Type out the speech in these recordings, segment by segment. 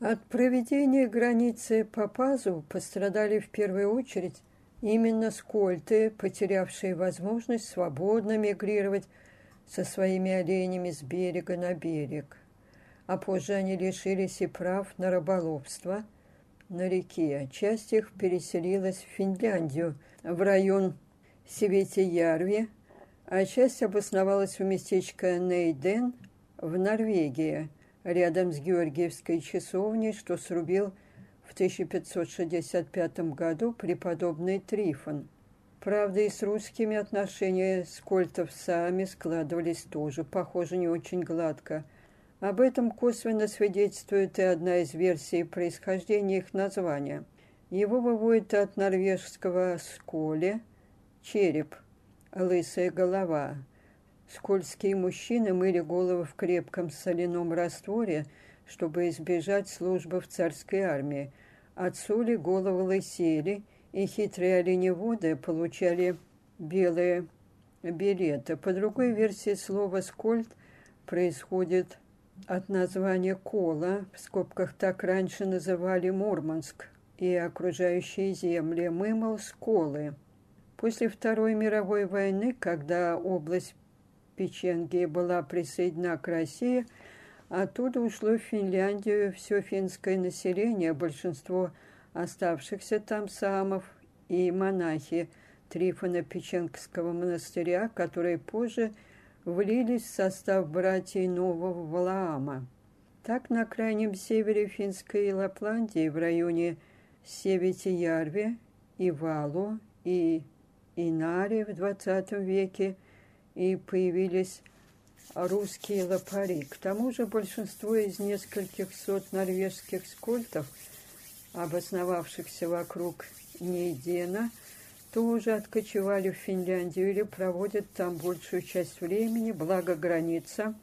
От проведения границы по Пазу пострадали в первую очередь именно скольты, потерявшие возможность свободно мигрировать со своими оленями с берега на берег. А позже они лишились и прав на рыболовство на реке. Часть их переселилась в Финляндию, в район Севетиярви, а часть обосновалась в местечко Нейден в Норвегии, рядом с Георгиевской часовней, что срубил в 1565 году преподобный Трифон. Правда, и с русскими отношения скольтов сами складывались тоже, похоже, не очень гладко. Об этом косвенно свидетельствует и одна из версий происхождения их названия. Его выводит от норвежского «сколе» – череп, лысая голова – Скользкие мужчины мыли головы в крепком соляном растворе, чтобы избежать службы в царской армии. От соли головы лысели, и хитрые оленеводы получали белые билеты. По другой версии слова «скольд» происходит от названия «кола», в скобках так раньше называли Мурманск и окружающие земли, мымал сколы. После Второй мировой войны, когда область Печенги была присоединена к России, оттуда ушло в Финляндию все финское население, большинство оставшихся там самов и монахи Трифона Печенгского монастыря, которые позже влились в состав братьев Нового Валаама. Так на крайнем севере финской Лапландии, в районе Севетиярви, Ивалу и Инари в XX веке и появились русские лопари. К тому же большинство из нескольких сот норвежских скольтов, обосновавшихся вокруг Нейдена, тоже откочевали в Финляндию или проводят там большую часть времени, благо граница,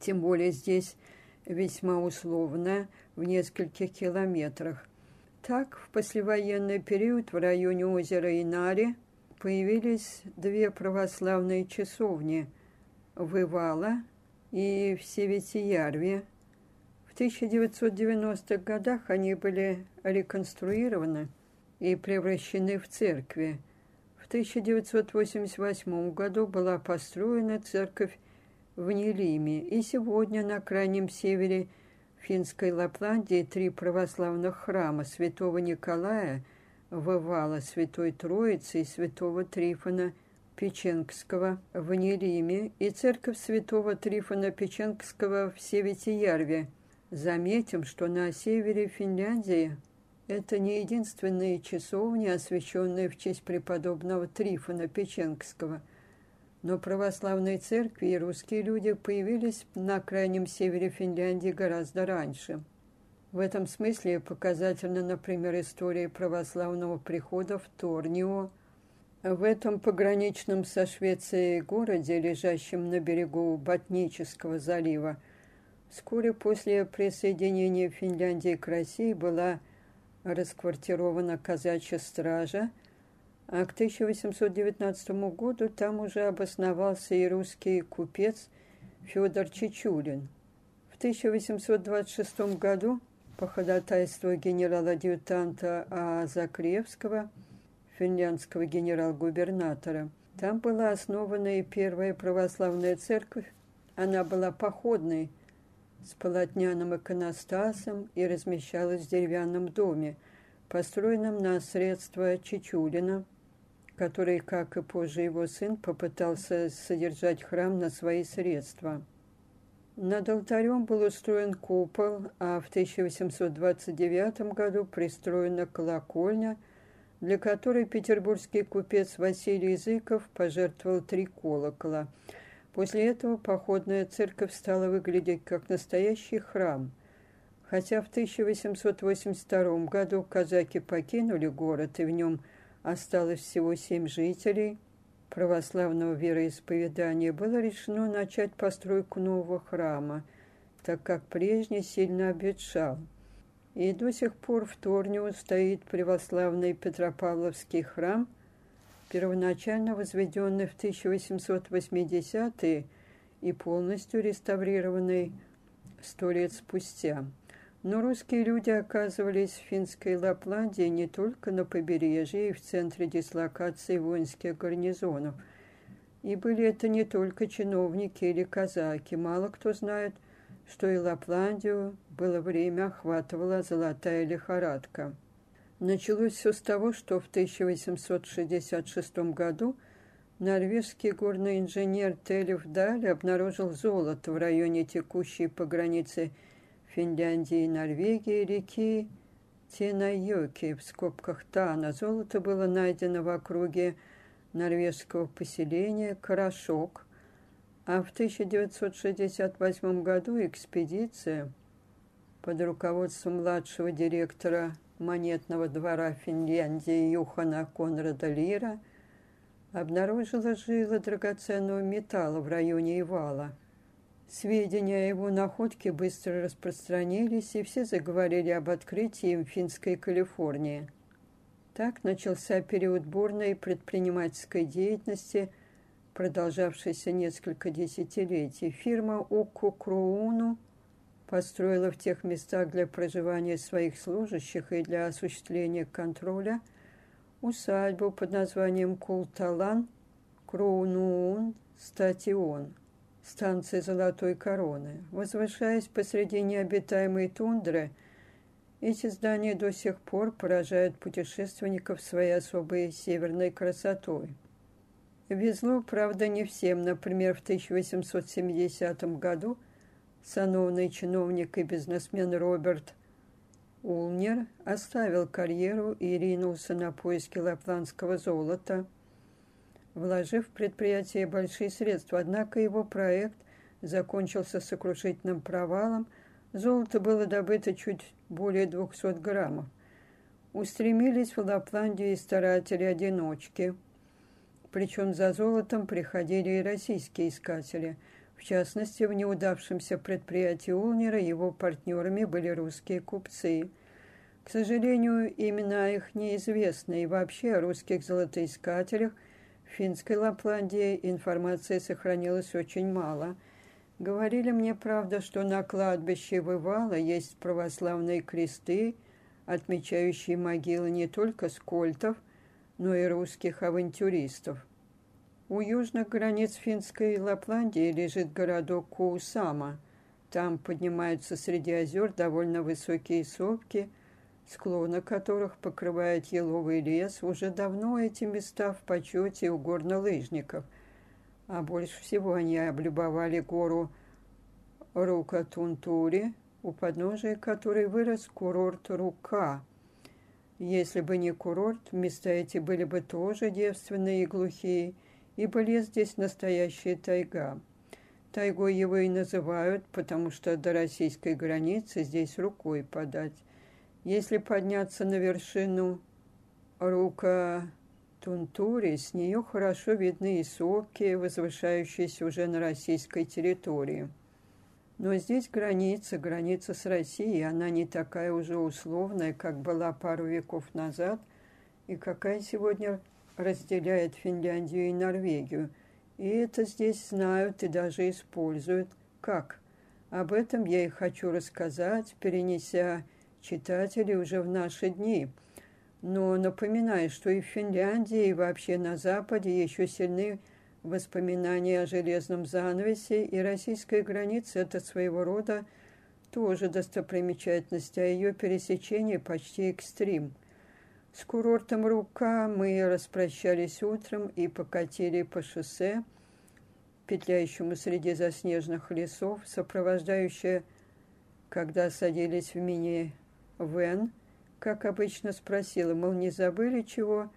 тем более здесь весьма условная, в нескольких километрах. Так, в послевоенный период в районе озера Инари появились две православные часовни в Ивала и в Севетиярве. В 1990-х годах они были реконструированы и превращены в церкви. В 1988 году была построена церковь в Нелиме, и сегодня на крайнем севере финской Лапландии три православных храма святого Николая – Вывала Святой Троицы и святого Трифона Печенгского в Нериме и церковь святого Трифона Печенгского в Севетиярве. Заметим, что на севере Финляндии это не единственные часовни, освященные в честь преподобного Трифона Печенгского. Но православные церкви и русские люди появились на крайнем севере Финляндии гораздо раньше – в этом смысле показательна, например, история православного прихода в Торнио. В этом пограничном со Швецией городе, лежащем на берегу Ботнического залива, вскоре после присоединения Финляндии к России была расквартирована казачья стража, а к 1819 году там уже обосновался и русский купец Федор Чечулин. В 1826 году по ходатайству генерала-адъютанта А. Закревского, финляндского генерал-губернатора. Там была основана и первая православная церковь. Она была походной, с полотняным иконостасом и размещалась в деревянном доме, построенном на средства Чичулина, который, как и позже его сын, попытался содержать храм на свои средства – над алтарем был устроен купол, а в 1829 году пристроена колокольня, для которой петербургский купец Василий Языков пожертвовал три колокола. После этого походная церковь стала выглядеть как настоящий храм. Хотя в 1882 году казаки покинули город, и в нем осталось всего семь жителей – православного вероисповедания было решено начать постройку нового храма, так как прежний сильно обветшал. И до сих пор в Торнио стоит православный Петропавловский храм, первоначально возведенный в 1880-е и полностью реставрированный сто лет спустя. Но русские люди оказывались в финской Лапландии не только на побережье и в центре дислокации воинских гарнизонов. И были это не только чиновники или казаки. Мало кто знает, что и Лапландию было время охватывала золотая лихорадка. Началось все с того, что в 1866 году норвежский горный инженер Телев Даль обнаружил золото в районе текущей по границе Финляндии и Норвегии реки Тенайоки в скобках Тана. Золото было найдено в округе норвежского поселения Карашок, а в 1968 году экспедиция под руководством младшего директора монетного двора Финляндии Юхана Конрада Лира обнаружила жилы драгоценного металла в районе Ивала – Сведения о его находке быстро распространились, и все заговорили об открытии им финской Калифорнии. Так начался период бурной предпринимательской деятельности, продолжавшийся несколько десятилетий. Фирма Окку Крууну построила в тех местах для проживания своих служащих и для осуществления контроля усадьбу под названием Култалан Круунуун Статион – станции Золотой Короны. Возвышаясь посреди необитаемой тундры, эти здания до сих пор поражают путешественников своей особой северной красотой. Везло, правда, не всем. Например, в 1870 году сановный чиновник и бизнесмен Роберт Улнер оставил карьеру и ринулся на поиски лапландского золота – вложив в предприятие большие средства. Однако его проект закончился сокрушительным провалом. Золото было добыто чуть более 200 граммов. Устремились в Лапландию и старатели-одиночки. Причем за золотом приходили и российские искатели. В частности, в неудавшемся предприятии Улнера его партнерами были русские купцы. К сожалению, имена их неизвестны, и вообще о русских золотоискателях – финской Лапландии информации сохранилось очень мало. Говорили мне, правда, что на кладбище Вывала есть православные кресты, отмечающие могилы не только скольтов, но и русских авантюристов. У южных границ финской Лапландии лежит городок Куусама. Там поднимаются среди озер довольно высокие сопки – склоны которых покрывает еловый лес, уже давно эти места в почете у горнолыжников, а больше всего они облюбовали гору Рука-Тунтури, у подножия которой вырос курорт Рука. Если бы не курорт, места эти были бы тоже девственные и глухие, ибо лес здесь настоящая тайга. Тайгой его и называют, потому что до российской границы здесь рукой подать. Если подняться на вершину рука Тунтури, с нее хорошо видны и сопки, возвышающиеся уже на российской территории. Но здесь граница, граница с Россией, она не такая уже условная, как была пару веков назад, и какая сегодня разделяет Финляндию и Норвегию. И это здесь знают и даже используют. Как? Об этом я и хочу рассказать, перенеся читателей уже в наши дни. Но напоминаю, что и в Финляндии, и вообще на Западе еще сильны воспоминания о железном занавесе, и российская граница – это своего рода тоже достопримечательность, а ее пересечение почти экстрим. С курортом Рука мы распрощались утром и покатили по шоссе, петляющему среди заснеженных лесов, сопровождающее, когда садились в мини Вен, как обычно, спросила, мол, не забыли чего?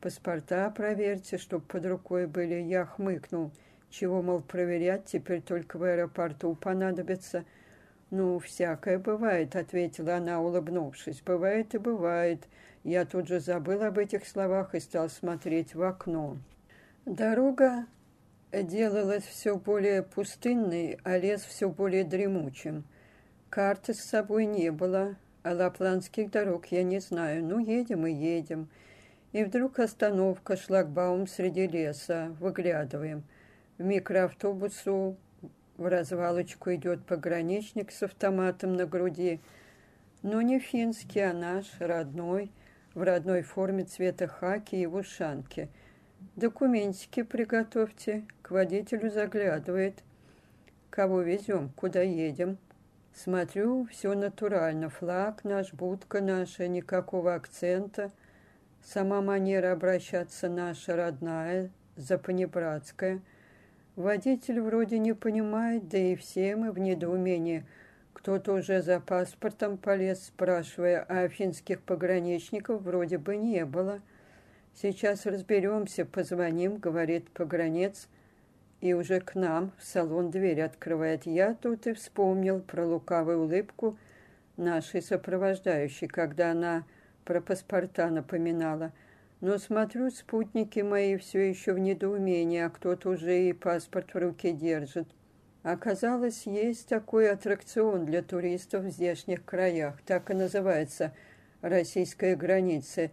Паспорта проверьте, чтоб под рукой были. Я хмыкнул. Чего, мол, проверять, теперь только в аэропорту понадобится. «Ну, всякое бывает», — ответила она, улыбнувшись. «Бывает и бывает». Я тут же забыл об этих словах и стал смотреть в окно. Дорога делалась все более пустынной, а лес все более дремучим. Карты с собой не было, а лапландских дорог я не знаю. Ну, едем и едем. И вдруг остановка, шлагбаум среди леса. Выглядываем. В микроавтобусу в развалочку идет пограничник с автоматом на груди. но не финский, а наш, родной, в родной форме цвета хаки и в ушанке. Документики приготовьте, к водителю заглядывает. Кого везем, куда едем? Смотрю, все натурально. Флаг наш, будка наша, никакого акцента. Сама манера обращаться наша родная, запанибратская. Водитель вроде не понимает, да и все мы в недоумении – кто-то уже за паспортом полез, спрашивая, а афинских пограничников вроде бы не было. Сейчас разберемся, позвоним, говорит погранец, и уже к нам в салон дверь открывает. Я тут и вспомнил про лукавую улыбку нашей сопровождающей, когда она про паспорта напоминала. Но смотрю, спутники мои все еще в недоумении, а кто-то уже и паспорт в руке держит. Оказалось, есть такой аттракцион для туристов в здешних краях. Так и называется «Российская граница».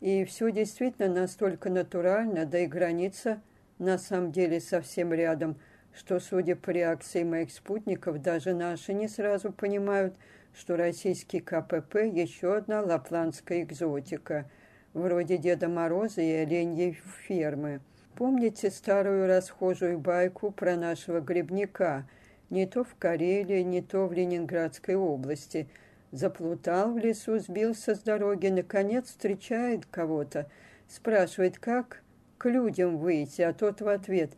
И все действительно настолько натурально, да и граница на самом деле совсем рядом, что, судя по реакции моих спутников, даже наши не сразу понимают, что российский КПП – еще одна лапландская экзотика, вроде Деда Мороза и оленьей фермы – Помните старую расхожую байку про нашего грибника? Не то в Карелии, не то в Ленинградской области. Заплутал в лесу, сбился с дороги, наконец встречает кого-то. Спрашивает, как к людям выйти, а тот в ответ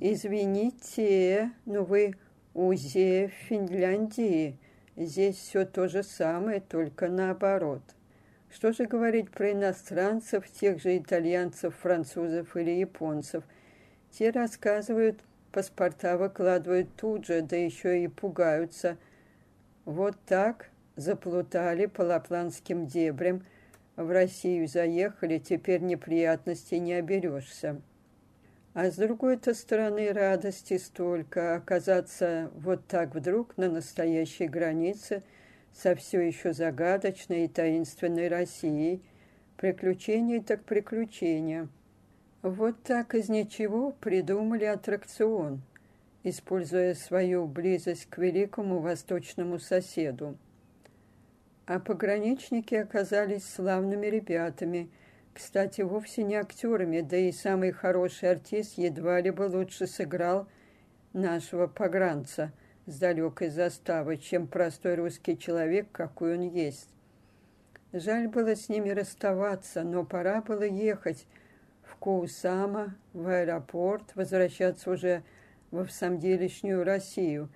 «Извините, но вы УЗЕ в Финляндии. Здесь все то же самое, только наоборот». Что же говорить про иностранцев, тех же итальянцев, французов или японцев? Те рассказывают, паспорта выкладывают тут же, да еще и пугаются. Вот так заплутали по лапландским дебрям, в Россию заехали, теперь неприятностей не оберешься. А с другой-то стороны радости столько оказаться вот так вдруг на настоящей границе – со все еще загадочной и таинственной Россией. Приключения так приключения. Вот так из ничего придумали аттракцион, используя свою близость к великому восточному соседу. А пограничники оказались славными ребятами, кстати, вовсе не актерами, да и самый хороший артист едва ли бы лучше сыграл нашего погранца – с далекой заставы, чем простой русский человек, какой он есть. Жаль было с ними расставаться, но пора было ехать в Коусама, в аэропорт, возвращаться уже во всамделишнюю Россию.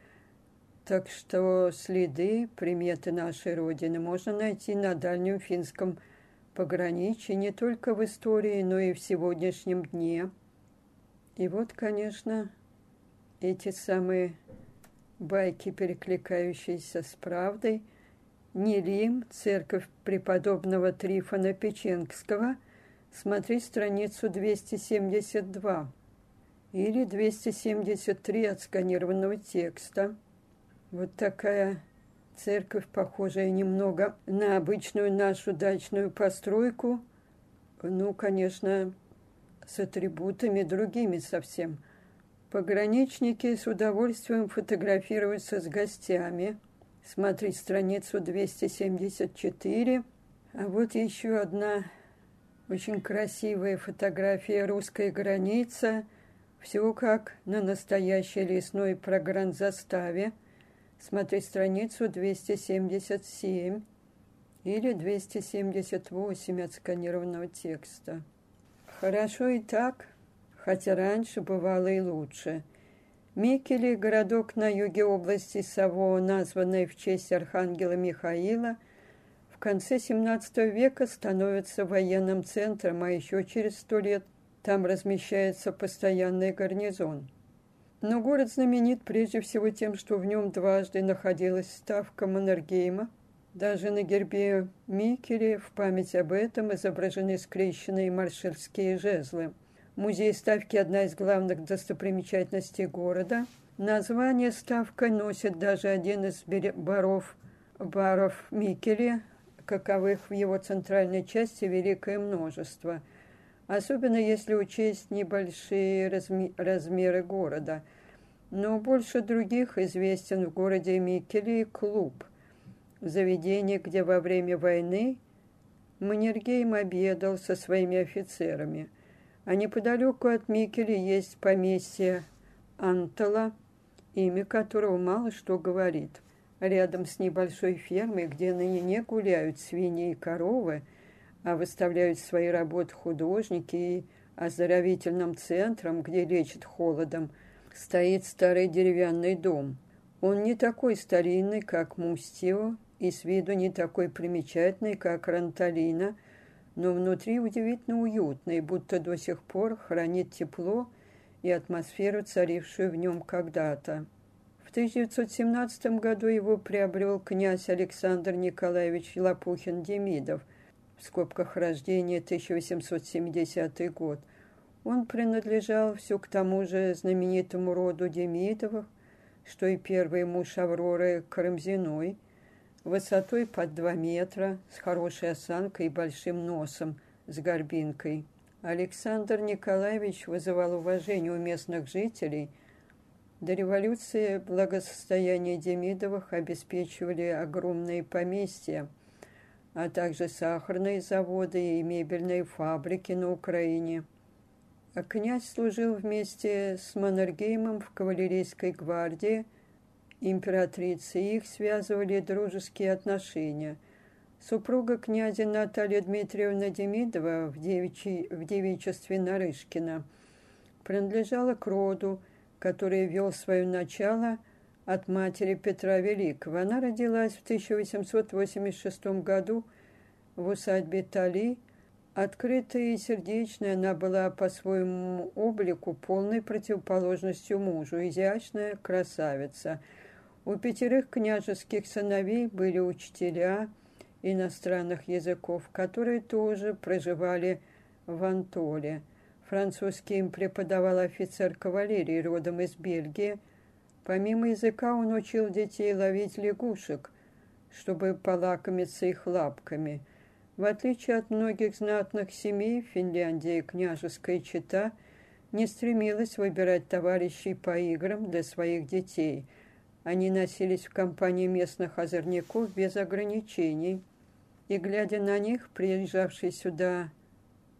Так что следы, приметы нашей Родины можно найти на дальнем финском пограничье не только в истории, но и в сегодняшнем дне. И вот, конечно, эти самые байки, перекликающиеся с правдой, Нелим, церковь преподобного Трифона Печенского, смотри страницу 272 или 273 отсканированного текста. Вот такая церковь, похожая немного на обычную нашу дачную постройку, ну, конечно, с атрибутами другими совсем – Пограничники с удовольствием фотографируются с гостями. Смотри страницу 274. А вот еще одна очень красивая фотография русской границы. Все как на настоящей лесной програнзаставе. Смотри страницу 277 или 278 отсканированного текста. Хорошо и так – хотя раньше бывало и лучше. Микели, городок на юге области Саво, названный в честь архангела Михаила, в конце XVII века становится военным центром, а еще через сто лет там размещается постоянный гарнизон. Но город знаменит прежде всего тем, что в нем дважды находилась ставка Маннергейма. Даже на гербе Микеле в память об этом изображены скрещенные маршальские жезлы – Музей Ставки – одна из главных достопримечательностей города. Название Ставка носит даже один из баров, баров Микеле, каковых в его центральной части великое множество, особенно если учесть небольшие разми размеры города. Но больше других известен в городе Микеле клуб. заведение, где во время войны Маннергейм обедал со своими офицерами, а неподалеку от Микеля есть поместье Антала, имя которого мало что говорит. Рядом с небольшой фермой, где ныне не гуляют свиньи и коровы, а выставляют свои работы художники и оздоровительным центром, где лечат холодом, стоит старый деревянный дом. Он не такой старинный, как Мустио, и с виду не такой примечательный, как Ранталина, но внутри удивительно уютный, будто до сих пор хранит тепло и атмосферу, царившую в нем когда-то. В 1917 году его приобрел князь Александр Николаевич Лопухин-Демидов, в скобках рождения 1870 год. Он принадлежал все к тому же знаменитому роду Демидовых, что и первый муж Авроры Карамзиной, высотой под два метра, с хорошей осанкой и большим носом, с горбинкой. Александр Николаевич вызывал уважение у местных жителей. До революции благосостояние Демидовых обеспечивали огромные поместья, а также сахарные заводы и мебельные фабрики на Украине. А князь служил вместе с Маннергеймом в кавалерийской гвардии – императрицы, их связывали дружеские отношения. Супруга князя Наталья Дмитриевна Демидова в, девичьей, в девичестве Нарышкина принадлежала к роду, который вел свое начало от матери Петра Великого. Она родилась в 1886 году в усадьбе Тали. Открытая и сердечная, она была по своему облику полной противоположностью мужу, изящная красавица – у пятерых княжеских сыновей были учителя иностранных языков, которые тоже проживали в Антоле. Французский им преподавал офицер кавалерии родом из Бельгии. Помимо языка он учил детей ловить лягушек, чтобы полакомиться их лапками. В отличие от многих знатных семей, Финляндия княжеская чета не стремилась выбирать товарищей по играм для своих детей – они носились в компании местных озорников без ограничений. И, глядя на них, приезжавший сюда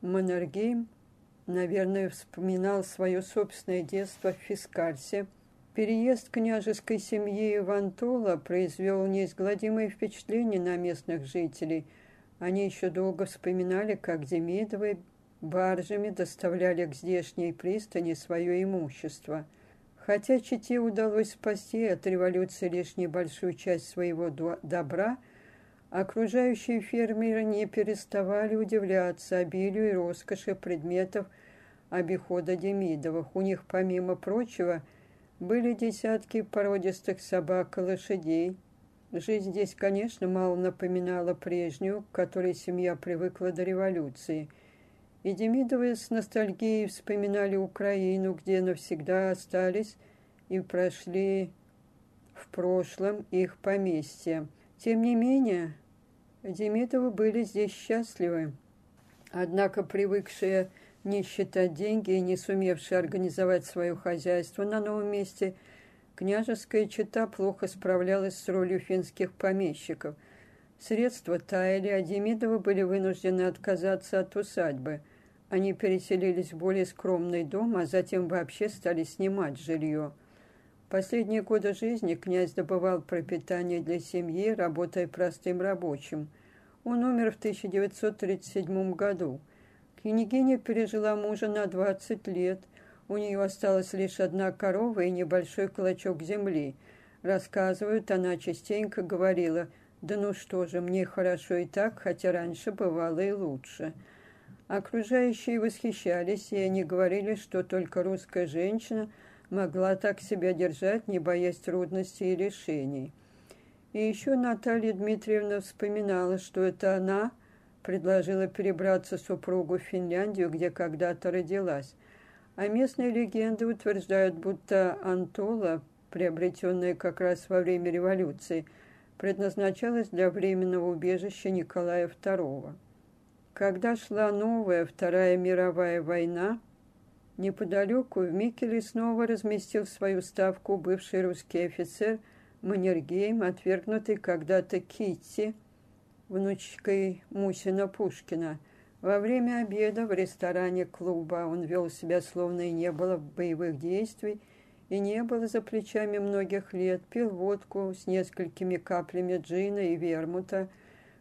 Маннергейм, наверное, вспоминал свое собственное детство в Фискальсе. Переезд княжеской семьи в Антола произвел неизгладимое впечатление на местных жителей. Они еще долго вспоминали, как Демидовы баржами доставляли к здешней пристани свое имущество – Хотя Чите удалось спасти от революции лишь небольшую часть своего добра, окружающие фермеры не переставали удивляться обилию и роскоши предметов обихода Демидовых. У них, помимо прочего, были десятки породистых собак и лошадей. Жизнь здесь, конечно, мало напоминала прежнюю, к которой семья привыкла до революции – и Демидовы с ностальгией вспоминали Украину, где навсегда остались и прошли в прошлом их поместья. Тем не менее, Демидовы были здесь счастливы. Однако привыкшие не считать деньги и не сумевшие организовать свое хозяйство на новом месте, княжеская чета плохо справлялась с ролью финских помещиков. Средства таяли, а Демидовы были вынуждены отказаться от усадьбы – они переселились в более скромный дом, а затем вообще стали снимать жилье. Последние годы жизни князь добывал пропитание для семьи, работая простым рабочим. Он умер в 1937 году. Княгиня пережила мужа на 20 лет. У нее осталась лишь одна корова и небольшой клочок земли. Рассказывают, она частенько говорила, «Да ну что же, мне хорошо и так, хотя раньше бывало и лучше». Окружающие восхищались, и они говорили, что только русская женщина могла так себя держать, не боясь трудностей и решений. И еще Наталья Дмитриевна вспоминала, что это она предложила перебраться супругу в Финляндию, где когда-то родилась. А местные легенды утверждают, будто Антола, приобретенная как раз во время революции, предназначалась для временного убежища Николая II. Когда шла новая Вторая мировая война, неподалеку в Микеле снова разместил свою ставку бывший русский офицер Маннергейм, отвергнутый когда-то Китти, внучкой Мусина Пушкина. Во время обеда в ресторане клуба он вел себя, словно и не было боевых действий, и не было за плечами многих лет, пил водку с несколькими каплями джина и вермута,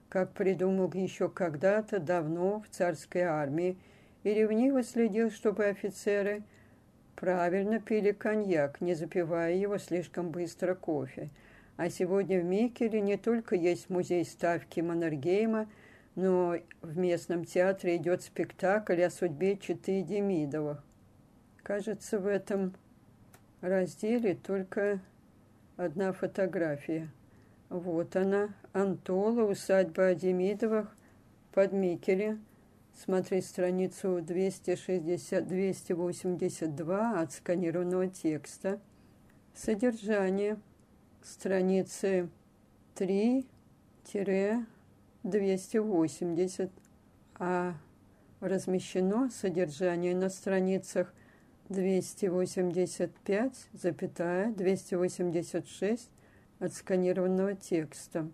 как придумал еще когда-то давно в царской армии, и ревниво следил, чтобы офицеры правильно пили коньяк, не запивая его слишком быстро кофе. А сегодня в Микеле не только есть музей ставки Маннергейма, но в местном театре идет спектакль о судьбе Читы Демидовых. Кажется, в этом разделе только одна фотография. Вот она, Антола, усадьба Демидовых под Микеле. Смотри страницу 260, 282 отсканированного текста. Содержание страницы 3-280, а размещено содержание на страницах 285, запятая, 286 отсканированного текста.